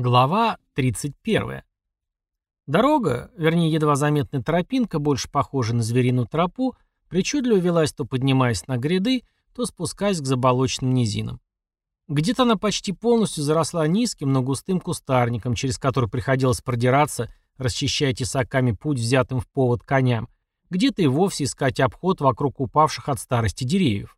Глава 31. Дорога, вернее, едва заметная тропинка, больше похожая на звериную тропу, причудливо велась то поднимаясь на гряды, то спускаясь к заболоченным низинам. Где-то она почти полностью заросла низким, но густым кустарником, через который приходилось продираться, расчищая тесаками путь взятым в повод коням, где-то и вовсе искать обход вокруг упавших от старости деревьев.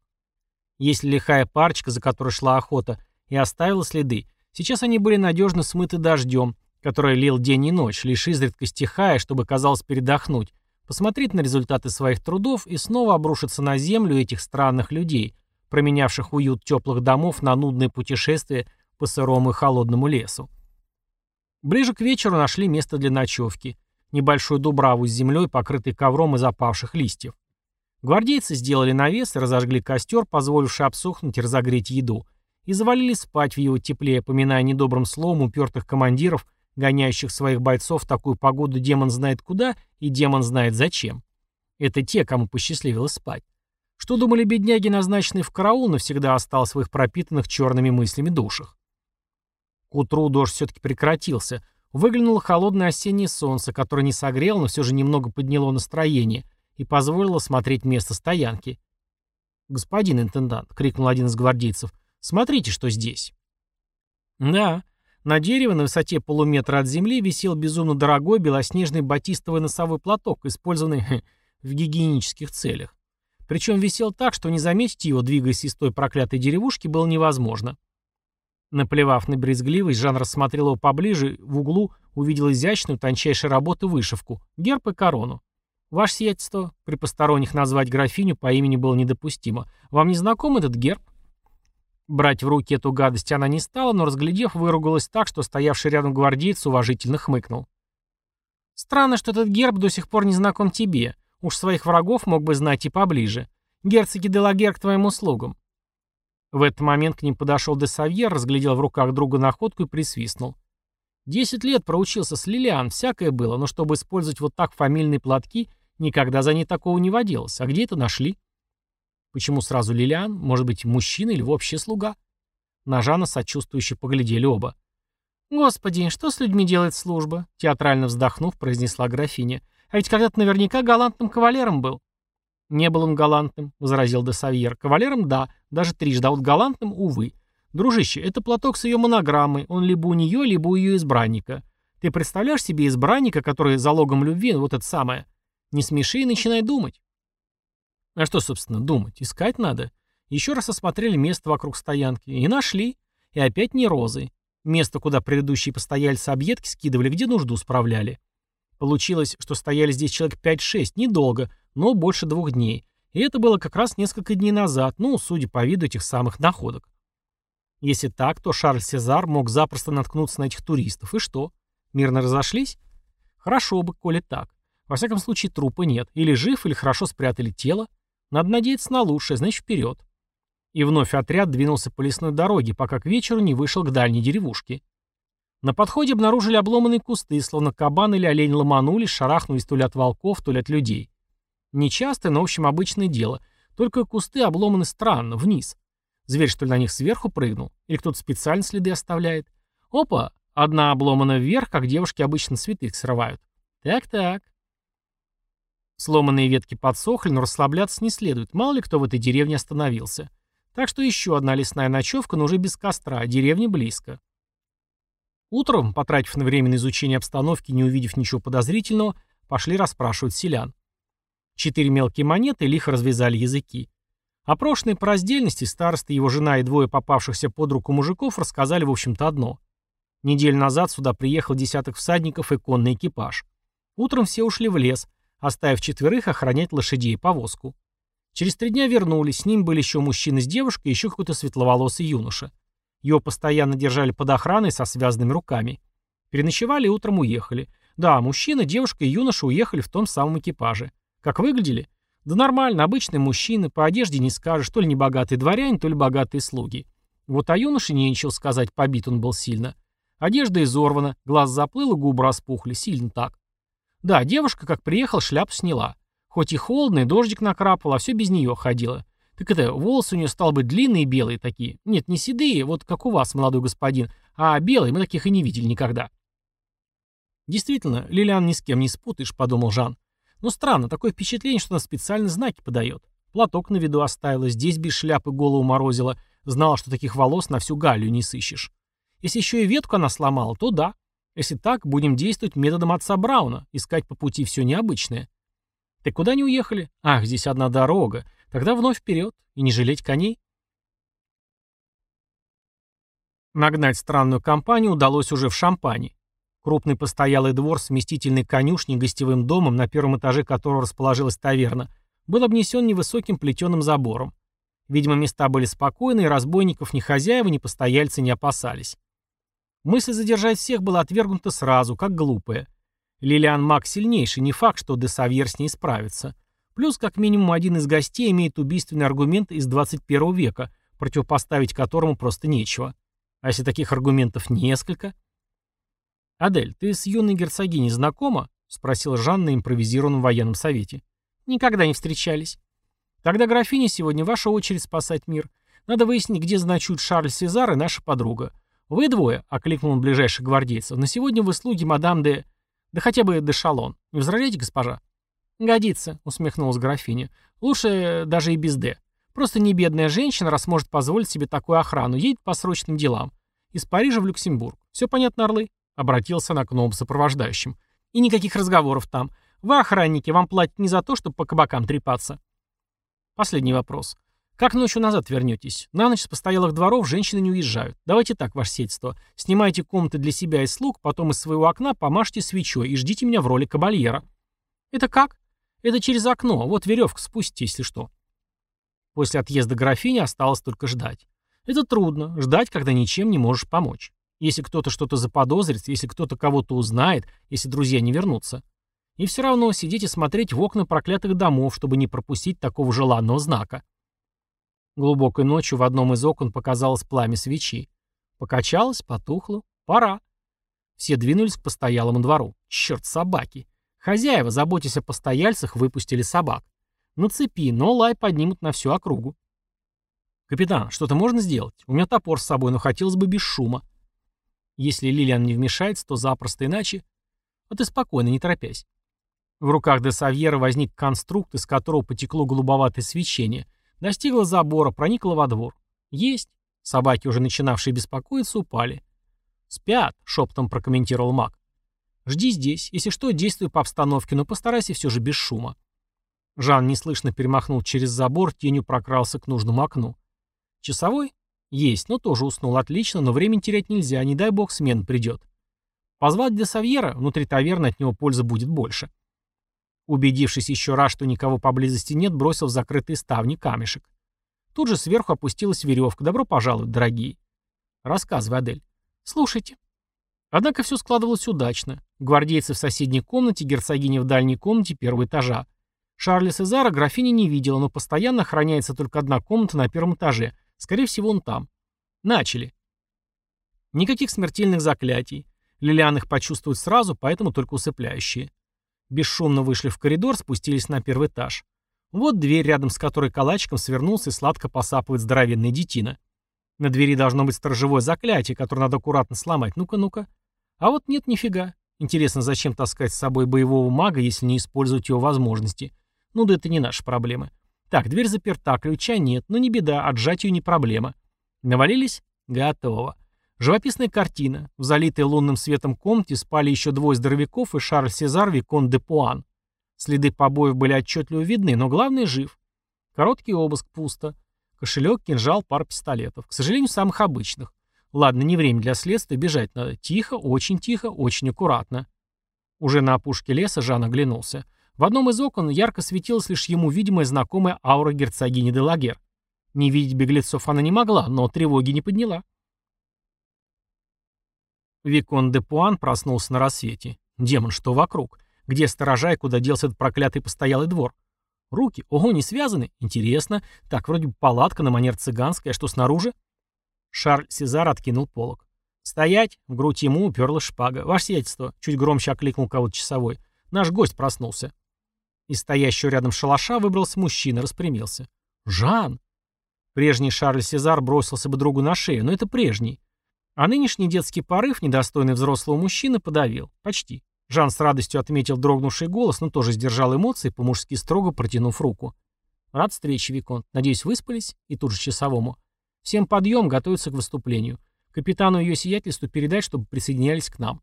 Если лихая парочка, за которой шла охота, и оставила следы, Сейчас они были надежно смыты дождем, который лил день и ночь, лишь изредка стихая, чтобы казалось передохнуть, посмотреть на результаты своих трудов и снова обрушиться на землю этих странных людей, променявших уют теплых домов на нудное путешествие по сырому и холодному лесу. Ближе к вечеру нашли место для ночевки. Небольшую дубраву с землей, покрытой ковром из опавших листьев. Гвардейцы сделали навес и разожгли костер, позволивший обсохнуть и разогреть еду, и завалились спать в его тепле, поминая недобрым словом упертых командиров, гоняющих своих бойцов в такую погоду демон знает куда и демон знает зачем. Это те, кому посчастливилось спать. Что думали бедняги, назначенные в караул, навсегда осталось в их пропитанных черными мыслями душах. К утру дождь все-таки прекратился. Выглянуло холодное осеннее солнце, которое не согрело, но все же немного подняло настроение и позволило смотреть место стоянки. «Господин интендант», — крикнул один из гвардейцев, Смотрите, что здесь. Да, на дереве на высоте полуметра от земли висел безумно дорогой белоснежный батистовый носовой платок, использованный в гигиенических целях. Причем висел так, что не заметить его, двигаясь из той проклятой деревушки, было невозможно. Наплевав на брезгливость, Жан рассмотрел его поближе, в углу увидел изящную, тончайшей работы вышивку, герб и корону. Ваше сиятельство, при посторонних назвать графиню по имени было недопустимо. Вам не знаком этот герб? Брать в руки эту гадость она не стала, но, разглядев, выругалась так, что стоявший рядом гвардеец уважительно хмыкнул. «Странно, что этот герб до сих пор не знаком тебе. Уж своих врагов мог бы знать и поближе. Герцоги Делагер к твоим услугам». В этот момент к ним подошел де Савьер, разглядел в руках друга находку и присвистнул. «Десять лет проучился с Лилиан, всякое было, но чтобы использовать вот так фамильные платки, никогда за ней такого не водилось. А где это нашли?» Почему сразу Лилиан? Может быть, мужчина или вообще слуга? На Жана сочувствующе поглядели оба. «Господи, что с людьми делает служба?» Театрально вздохнув, произнесла графиня. «А ведь когда-то наверняка галантным кавалером был». «Не был он галантным», — возразил де Савьер. «Кавалером — да, даже трижды, а вот галантным — увы. Дружище, это платок с ее монограммой, он либо у нее, либо у ее избранника. Ты представляешь себе избранника, который залогом любви, вот это самое? Не смеши и начинай думать». А что, собственно, думать? Искать надо. Еще раз осмотрели место вокруг стоянки. И нашли. И опять не розы. Место, куда предыдущие постояльцы объедки скидывали, где нужду справляли. Получилось, что стояли здесь человек 5-6, недолго, но больше двух дней. И это было как раз несколько дней назад, ну, судя по виду этих самых находок. Если так, то Шарль Сезар мог запросто наткнуться на этих туристов. И что? Мирно разошлись? Хорошо бы, коли так. Во всяком случае, трупа нет. Или жив, или хорошо спрятали тело. Надо надеяться на лучшее, значит вперед. И вновь отряд двинулся по лесной дороге, пока к вечеру не вышел к дальней деревушке. На подходе обнаружили обломанные кусты, словно кабан или олень ломанулись, шарахнулись то ли от волков, то ли от людей. Нечастое, но в общем обычное дело. Только кусты обломаны странно, вниз. Зверь, что ли, на них сверху прыгнул? Или кто-то специально следы оставляет? Опа, одна обломана вверх, как девушки обычно цветы срывают. Так-так. Сломанные ветки подсохли, но расслабляться не следует, мало ли кто в этой деревне остановился. Так что еще одна лесная ночевка, но уже без костра, а деревня близко. Утром, потратив на время на изучение обстановки, не увидев ничего подозрительного, пошли расспрашивать селян. Четыре мелкие монеты лихо развязали языки. О прошлой по раздельности староста, его жена и двое попавшихся под руку мужиков рассказали, в общем-то, одно. Неделю назад сюда приехал десяток всадников и конный экипаж. Утром все ушли в лес, оставив четверых охранять лошадей и повозку. Через три дня вернулись, с ним были еще мужчина с девушкой и еще какой-то светловолосый юноша. Его постоянно держали под охраной со связанными руками. Переночевали и утром уехали. Да, мужчина, девушка и юноша уехали в том самом экипаже. Как выглядели? Да нормально, обычные мужчины, по одежде не скажешь, то ли не богатые дворяне, то ли богатые слуги. Вот о юноше нечего сказать, побит он был сильно. Одежда изорвана, глаз заплыл и губы распухли, сильно так. Да, девушка, как приехал, шляпу сняла. Хоть и холодно, и дождик накрапал, а все без нее ходила. Так это, волосы у нее стал быть длинные белые такие. Нет, не седые, вот как у вас, молодой господин, а белые мы таких и не видели никогда. Действительно, Лилиан ни с кем не спутаешь, подумал Жан. Но странно, такое впечатление, что она специально знаки подает. Платок на виду оставила, здесь без шляпы голову морозила, знала, что таких волос на всю Галлию не сыщешь. Если еще и ветку она сломала, то да. Если так, будем действовать методом отца Брауна, искать по пути все необычное. Ты куда не уехали? Ах, здесь одна дорога. Тогда вновь вперед. И не жалеть коней. Нагнать странную компанию удалось уже в Шампане. Крупный постоялый двор с вместительной конюшней гостевым домом, на первом этаже которого расположилась таверна, был обнесен невысоким плетеным забором. Видимо, места были спокойны, и разбойников ни хозяева, ни постояльцы не опасались. Мысль задержать всех была отвергнута сразу, как глупая. Лилиан маг сильнейший, не факт, что Десавьер с ней справится. Плюс, как минимум, один из гостей имеет убийственный аргумент из 21 века, противопоставить которому просто нечего. А если таких аргументов несколько? «Адель, ты с юной герцогиней знакома?» — спросил Жан на импровизированном военном совете. «Никогда не встречались». «Тогда, графиня, сегодня ваша очередь спасать мир. Надо выяснить, где значут Шарль Сезар и наша подруга. Вы двое», — окликнул он ближайших гвардейцев, — «на сегодня вы слуги мадам де... да хотя бы де Шалон. Не возражаете, госпожа?» «Годится», — усмехнулась графиня. «Лучше даже и без «д». Просто не бедная женщина, раз может позволить себе такую охрану, едет по срочным делам. Из Парижа в Люксембург. Все понятно, орлы?» Обратился она к новым сопровождающим. «И никаких разговоров там. Вы, охранники, вам платят не за то, чтобы по кабакам трепаться». Последний вопрос. Как ночью назад вернетесь? На ночь с постоялых дворов женщины не уезжают. Давайте так, ваше сельство. Снимайте комнаты для себя и слуг, потом из своего окна помажьте свечой и ждите меня в роли кабальера. Это как? Это через окно. Вот веревка, спустите, если что. После отъезда графини осталось только ждать. Это трудно, ждать, когда ничем не можешь помочь. Если кто-то что-то заподозрит, если кто-то кого-то узнает, если друзья не вернутся. И все равно сидеть и смотреть в окна проклятых домов, чтобы не пропустить такого желанного знака. Глубокой ночью в одном из окон показалось пламя свечи. Покачалось, потухло. Пора. Все двинулись к постоялому двору. Черт, собаки. Хозяева, заботясь о постояльцах, выпустили собак. На цепи, но лай поднимут на всю округу. «Капитан, что-то можно сделать? У меня топор с собой, но хотелось бы без шума». Если Лилиан не вмешается, то запросто иначе. А ты спокойно, не торопясь. В руках де Савьера возник конструкт, из которого потекло голубоватое свечение. Достигло забора, проникло во двор. Есть. Собаки, уже начинавшие беспокоиться, упали. «Спят», — шепотом прокомментировал маг. «Жди здесь. Если что, действуй по обстановке, но постарайся все же без шума». Жан неслышно перемахнул через забор, тенью прокрался к нужному окну. «Часовой?» Есть, но тоже уснул отлично, но времени терять нельзя, не дай бог смена придет. Позвать для Савьера, внутри таверны от него пользы будет больше. Убедившись еще раз, что никого поблизости нет, бросил в закрытые ставни камешек. Тут же сверху опустилась веревка. Добро пожаловать, дорогие. Рассказывай, Адель. Слушайте. Однако все складывалось удачно. Гвардейцы в соседней комнате, герцогиня в дальней комнате первого этажа. Шарля Сезара графиня не видела, но постоянно охраняется только одна комната на первом этаже. Скорее всего, он там. Начали. Никаких смертельных заклятий. Лилиан их почувствует сразу, поэтому только усыпляющие. Бесшумно вышли в коридор, спустились на первый этаж. Вот дверь, рядом с которой калачиком свернулся и сладко посапывает здоровенная детина. На двери должно быть сторожевое заклятие, которое надо аккуратно сломать. Ну-ка, ну-ка. А вот нет, нифига. Интересно, зачем таскать с собой боевого мага, если не использовать его возможности? Ну да это не наши проблемы. Так, дверь заперта, ключа нет, но не беда, отжать ее не проблема. Навалились? Готово. Живописная картина. В залитой лунным светом комнате спали еще двое здоровяков и Шарль Сезар Викон де Пуан. Следы побоев были отчетливо видны, но главное жив. Короткий обыск пусто. Кошелек, кинжал, пара пистолетов. К сожалению, самых обычных. Ладно, не время для следствия, бежать надо. Тихо, очень тихо, очень аккуратно. Уже на опушке леса Жан оглянулся. В одном из окон ярко светилась лишь ему видимая знакомая аура герцогини де Лагер. Не видеть беглецов она не могла, но тревоги не подняла. Викон де Пуан проснулся на рассвете. Демон, что вокруг? Где сторожа и куда делся этот проклятый постоялый двор? Руки? Ого, не связаны? Интересно. Так, вроде бы палатка на манер цыганской, а что снаружи? Шарль Сезар откинул полог. «Стоять!» — в грудь ему уперла шпага. «Ваше сиятельство!» — чуть громче окликнул кого-то часовой. «Наш гость проснулся». Из стоящего рядом шалаша выбрался мужчина, распрямился. «Жан!» Прежний Шарль Сезар бросился бы другу на шею, но это прежний. А нынешний детский порыв, недостойный взрослого мужчины, подавил. Почти. Жан с радостью отметил дрогнувший голос, но тоже сдержал эмоции, по-мужски строго протянув руку. «Рад встрече, Виконт. Надеюсь, выспались?» И тут же часовому. «Всем подъем, готовиться к выступлению. Капитану ее сиятельству передать, чтобы присоединялись к нам».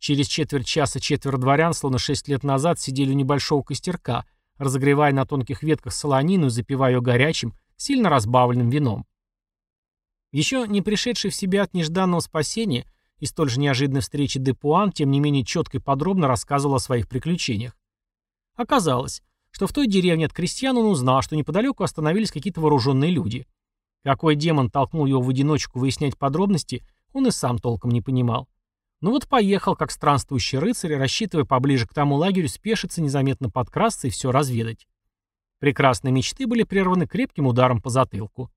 Через четверть часа четверо дворян, словно шесть лет назад, сидели у небольшого костерка, разогревая на тонких ветках солонину и запивая ее горячим, сильно разбавленным вином. Еще не пришедший в себя от нежданного спасения и столь же неожиданной встречи Депуан, тем не менее четко и подробно рассказывал о своих приключениях. Оказалось, что в той деревне от крестьян он узнал, что неподалеку остановились какие-то вооруженные люди. Какой демон толкнул его в одиночку выяснять подробности, он и сам толком не понимал. Ну вот поехал, как странствующий рыцарь, рассчитывая поближе к тому лагерю спешиться, незаметно подкрасться и все разведать. Прекрасные мечты были прерваны крепким ударом по затылку.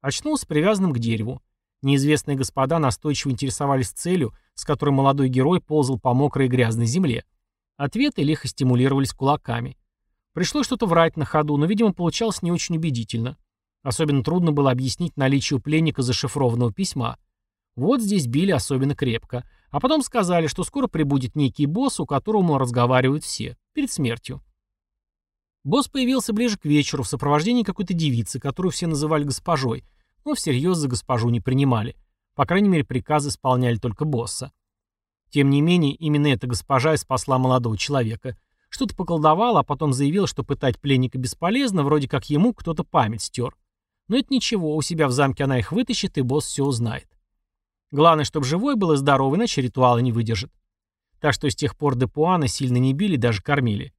Очнулся привязанным к дереву. Неизвестные господа настойчиво интересовались целью, с которой молодой герой ползал по мокрой и грязной земле. Ответы лихо стимулировались кулаками. Пришлось что-то врать на ходу, но, видимо, получалось не очень убедительно. Особенно трудно было объяснить наличие у пленника зашифрованного письма. Вот здесь били особенно крепко. А потом сказали, что скоро прибудет некий босс, у которого разговаривают все, перед смертью. Босс появился ближе к вечеру в сопровождении какой-то девицы, которую все называли госпожой, но всерьез за госпожу не принимали. По крайней мере, приказы исполняли только босса. Тем не менее, именно эта госпожа и спасла молодого человека. Что-то поколдовала, а потом заявила, что пытать пленника бесполезно, вроде как ему кто-то память стер. Но это ничего, у себя в замке она их вытащит, и босс все узнает. Главное, чтобы живой был и здоровый, иначе ритуалы не выдержит. Так что с тех пор Депуана сильно не били, даже кормили.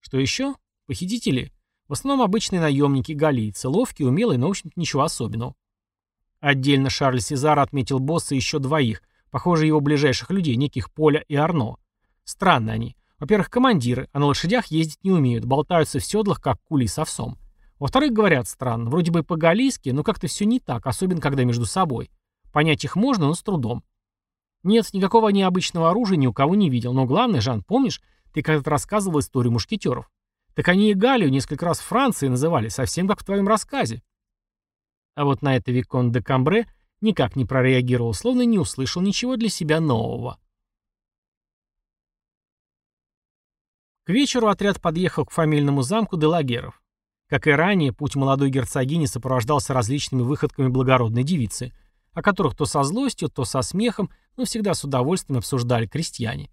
Что еще? Похитители? В основном обычные наемники галийцы, ловкие, умелые, но, в общем-то, ничего особенного. Отдельно Шарль Сезар отметил босса еще двоих, похоже, его ближайших людей, неких Поля и Арно. Странно они. Во-первых, командиры, а на лошадях ездить не умеют, болтаются в седлах, как кули с овсом. Во-вторых, говорят странно, вроде бы по-галийски, но как-то все не так, особенно когда между собой. Понять их можно, но с трудом. Нет, никакого необычного оружия ни у кого не видел, но главное, Жан, помнишь, ты когда-то рассказывал историю мушкетеров. Так они и Галию несколько раз Францией называли, совсем как в твоем рассказе. А вот на это Викон де Камбре никак не прореагировал, словно не услышал ничего для себя нового. К вечеру отряд подъехал к фамильному замку Делагеров. Как и ранее, путь молодой герцогини сопровождался различными выходками благородной девицы, о которых то со злостью, то со смехом, но всегда с удовольствием обсуждали крестьяне.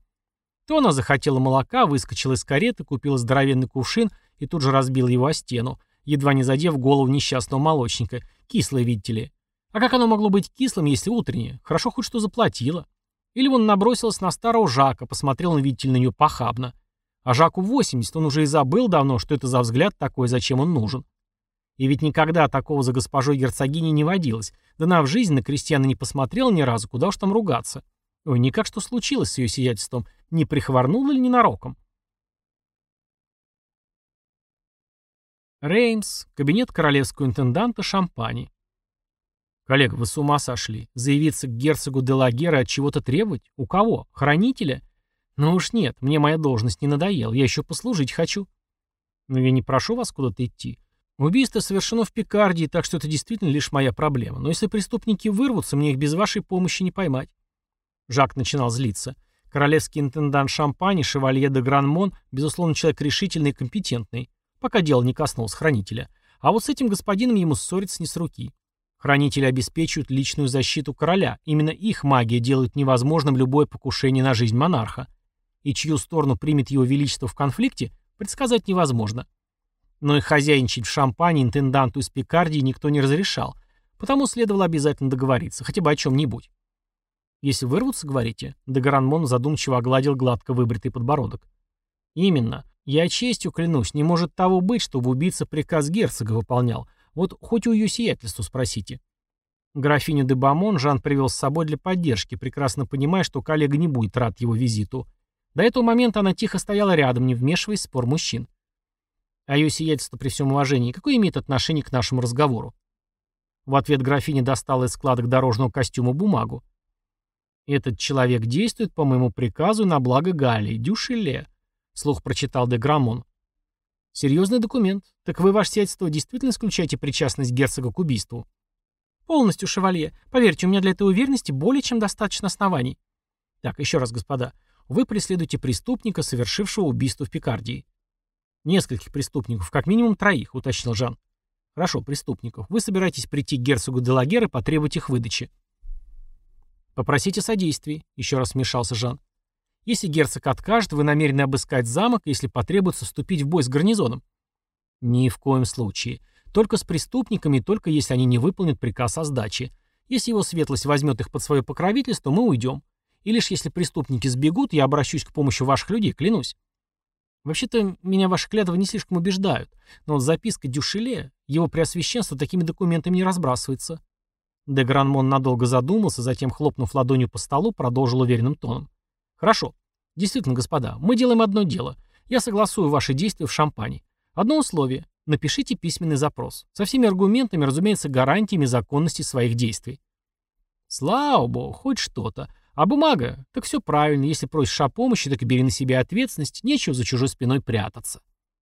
То она захотела молока, выскочила из кареты, купила здоровенный кувшин и тут же разбила его о стену, едва не задев голову несчастного молочника. Кислое, видите ли. А как оно могло быть кислым, если утреннее? Хорошо хоть что заплатила. Или он набросилась на старого Жака, посмотрел, видите ли, на нее похабно. А Жаку 80, он уже и забыл давно, что это за взгляд такой, зачем он нужен. И ведь никогда такого за госпожой герцогини не водилось. Да она в жизни на крестьяна не посмотрела ни разу, куда уж там ругаться. Ой, никак что случилось с ее сиятельством. Не прихворнула ли ненароком? Реймс, кабинет королевского интенданта Шампани. Коллега, вы с ума сошли. Заявиться к герцогу Делагера от чего-то требовать? У кого? Хранителя? Ну уж нет, мне моя должность не надоела, я еще послужить хочу. Но я не прошу вас куда-то идти. Убийство совершено в Пикардии, так что это действительно лишь моя проблема. Но если преступники вырвутся, мне их без вашей помощи не поймать. Жак начинал злиться. Королевский интендант Шампани, шевалье де Гранмон, безусловно, человек решительный и компетентный, пока дело не коснулось хранителя. А вот с этим господином ему ссориться не с руки. Хранители обеспечивают личную защиту короля. Именно их магия делает невозможным любое покушение на жизнь монарха. И чью сторону примет его величество в конфликте, предсказать невозможно. Но и хозяйничать в шампане интенданту из Пикардии никто не разрешал, потому следовало обязательно договориться, хотя бы о чем-нибудь. Если вырвутся, говорите?» Дегранмон задумчиво огладил гладко выбритый подбородок. «Именно. Я честью клянусь, не может того быть, чтобы убийца приказ герцога выполнял. Вот хоть у ее сиятельства спросите». Графиню де Бамон Жан привел с собой для поддержки, прекрасно понимая, что коллега не будет рад его визиту. До этого момента она тихо стояла рядом, не вмешиваясь в спор мужчин. А ее сиятельство при всем уважении, какое имеет отношение к нашему разговору? В ответ графиня достала из складок дорожного костюма бумагу. «Этот человек действует по моему приказу на благо Галлии, Дюшеле», — слух прочитал де Грамон. «Серьезный документ. Так вы, ваше сиятельство, действительно исключаете причастность герцога к убийству?» Полностью, шевалье. Поверьте, у меня для этой уверенности более чем достаточно оснований. Так, еще раз, господа. Вы преследуете преступника, совершившего убийство в Пикардии. Нескольких преступников, как минимум троих, уточнил Жан. Хорошо, преступников. Вы собираетесь прийти к герцогу Делагер и потребовать их выдачи. Попросите содействий, еще раз вмешался Жан. Если герцог откажет, вы намерены обыскать замок, если потребуется вступить в бой с гарнизоном. Ни в коем случае. Только с преступниками, только если они не выполнят приказ о сдаче. Если его светлость возьмет их под свое покровительство, мы уйдем. И лишь если преступники сбегут, я обращусь к помощи ваших людей, клянусь. Вообще-то, меня ваши клятвы не слишком убеждают, но вот записка Дюшеле, его преосвященство такими документами не разбрасывается. Де Гранмон надолго задумался, затем, хлопнув ладонью по столу, продолжил уверенным тоном. Хорошо. Действительно, господа, мы делаем одно дело. Я согласую ваши действия в Шампане. Одно условие. Напишите письменный запрос. Со всеми аргументами, разумеется, гарантиями законности своих действий. Слава богу, хоть что-то. А бумага? Так все правильно. Если просишь о помощи, так бери на себя ответственность. Нечего за чужой спиной прятаться.